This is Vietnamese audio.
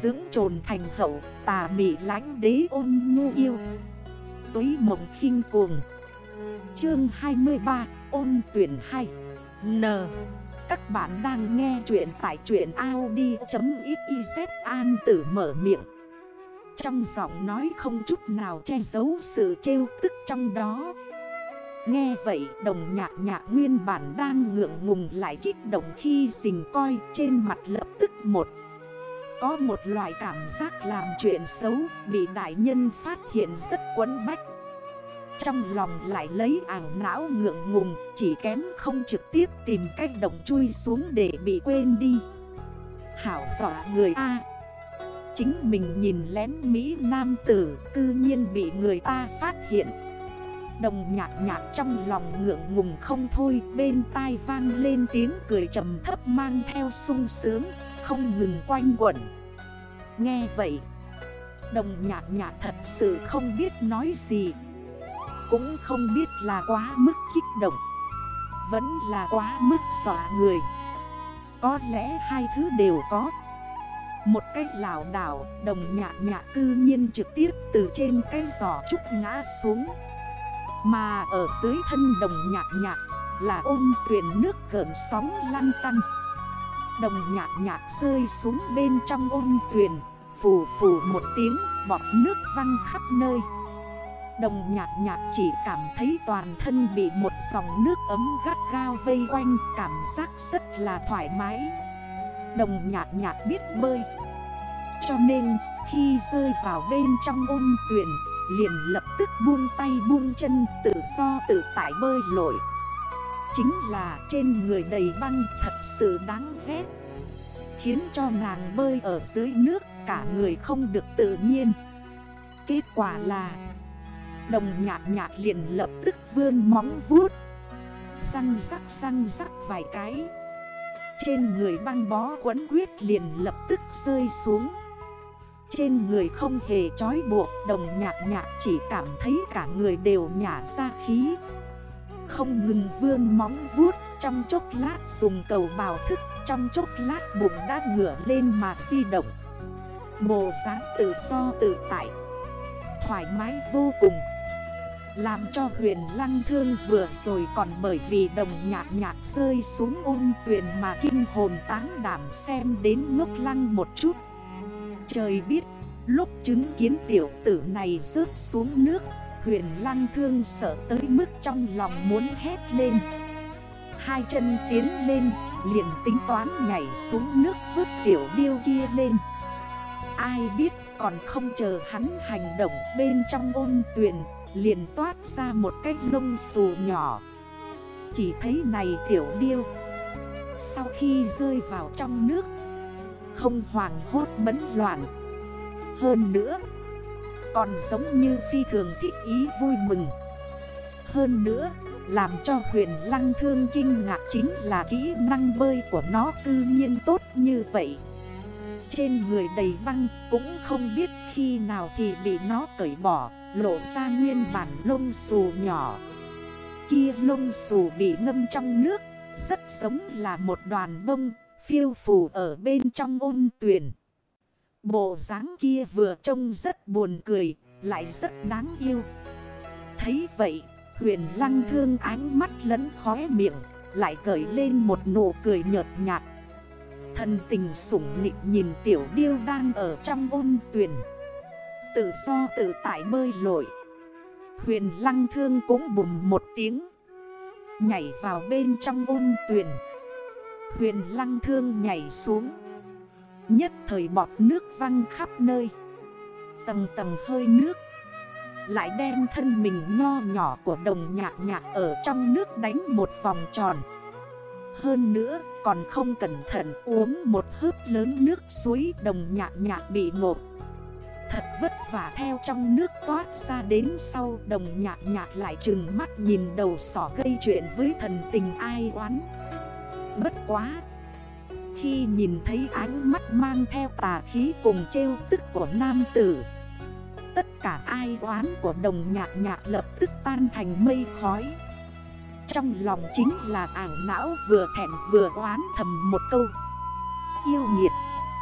Dưỡng trồn thành hậu, tà mị lánh đế ôn nhu yêu. Túy mộng khinh cuồng. Chương 23 ôn tuyển 2 N. Các bạn đang nghe chuyện tại chuyện Audi.xyz An tử mở miệng. Trong giọng nói không chút nào che giấu sự trêu tức trong đó. Nghe vậy, đồng nhạc nhạc nguyên bản đang ngượng ngùng lại kích động khi xình coi trên mặt lập tức một có một loại cảm giác làm chuyện xấu bị đại nhân phát hiện rất quấn bách. Trong lòng lại lấy ảo não ngượng ngùng, chỉ kém không trực tiếp tìm cách động chui xuống để bị quên đi. Hảo dọa người A. Chính mình nhìn lén Mỹ Nam tử, cư nhiên bị người ta phát hiện. Đồng nhạc nhạc trong lòng ngượng ngùng không thôi, Bên tai vang lên tiếng cười trầm thấp mang theo sung sướng. Không ngừng quanh quẩn. Nghe vậy, Đồng nhạc nhạc thật sự không biết nói gì. Cũng không biết là quá mức kích động, Vẫn là quá mức xóa người. Có lẽ hai thứ đều có. Một cách lào đảo, đồng nhạc nhạc cư nhiên trực tiếp từ trên cái giỏ trúc ngã xuống. Mà ở dưới thân đồng nhạc nhạc là ôm tuyển nước gợn sóng lăn tăn. Đồng nhạc nhạc rơi xuống bên trong ôn tuyền. Phù phù một tiếng, bọt nước văng khắp nơi. Đồng nhạc nhạc chỉ cảm thấy toàn thân bị một dòng nước ấm gắt gao vây quanh, Cảm giác rất là thoải mái. Đồng nhạc nhạc biết bơi. Cho nên, khi rơi vào bên trong ôn tuyển Liền lập tức buông tay buông chân, tự do tự tại bơi lội. Chính là trên người đầy băng thật sự đáng ghét. Khiến cho nàng bơi ở dưới nước, cả người không được tự nhiên. Kết quả là, Đồng nhạc nhạc liền lập tức vươn móng vuốt. Răng rắc răng rắc vài cái. Trên người băng bó quấn quyết liền lập tức rơi xuống. Trên người không hề trói buộc, Đồng nhạc nhạc chỉ cảm thấy cả người đều nhả ra khí. Không ngừng vươn móng vuốt, Trong chốc lát dùng cầu bào thức, Trong chốc lát bụng đã ngửa lên mà di động. Bộ dáng tự do tự tại, Thoải mái vô cùng. Làm cho huyền lăng thương vừa rồi còn bởi vì đồng nhạc nhạc rơi xuống ôn tuyển mà kinh hồn táng đảm xem đến ngốc lăng một chút. Trời biết, Lúc chứng kiến tiểu tử này rớt xuống nước Huyền lăng thương sợ tới mức trong lòng muốn hét lên. Hai chân tiến lên, liền tính toán nhảy xuống nước vứt tiểu điêu kia lên. Ai biết còn không chờ hắn hành động bên trong ôn tuyền, Liền toát ra một cái lông xù nhỏ. Chỉ thấy này tiểu điêu, Sau khi rơi vào trong nước, Không hoàng hốt bấn loạn. Hơn nữa còn giống như phi thường thích ý vui mừng. Hơn nữa, Làm cho huyền lăng thương kinh ngạc chính là kỹ năng bơi của nó cư nhiên tốt như vậy. Trên người đầy băng cũng không biết khi nào thì bị nó cởi bỏ, Lộ ra nguyên bản lông xù nhỏ. Kia lông xù bị ngâm trong nước, Rất giống là một đoàn bông, phiêu phù ở bên trong ôn tuyển. Bộ dáng kia vừa trông rất buồn cười, lại rất đáng yêu. Thấy vậy, huyền lăng thương ánh mắt lẫn khóe miệng, lại gởi lên một nụ cười nhợt nhạt. Thần tình sủng nịnh nhìn tiểu điêu đang ở trong ôn tuyển. Tự do tự tại bơi lội. Huyền lăng thương cũng bùm một tiếng. Nhảy vào bên trong ôn tuyển. Huyền lăng thương nhảy xuống. Nhất thời bọt nước văng khắp nơi. Tầng tầng hơi nước. Lại đem thân mình nho nhỏ của đồng nhạc nhạc ở trong nước đánh một vòng tròn. Hơn nữa, còn không cẩn thận uống một hớp lớn nước suối đồng nhạc nhạc bị ngộp. Thật vất vả theo trong nước toát ra đến sau đồng nhạc nhạc lại trừng mắt nhìn đầu sỏ gây chuyện với thần tình ai oán. Bất quá khi nhìn thấy ánh mắt mang theo tà khí cùng trêu tức của nam tử, Tất cả ai oán của đồng nhạc nhạc lập tức tan thành mây khói. Trong lòng chính là ảo não vừa thẹn vừa oán thầm một câu. Yêu nghiệt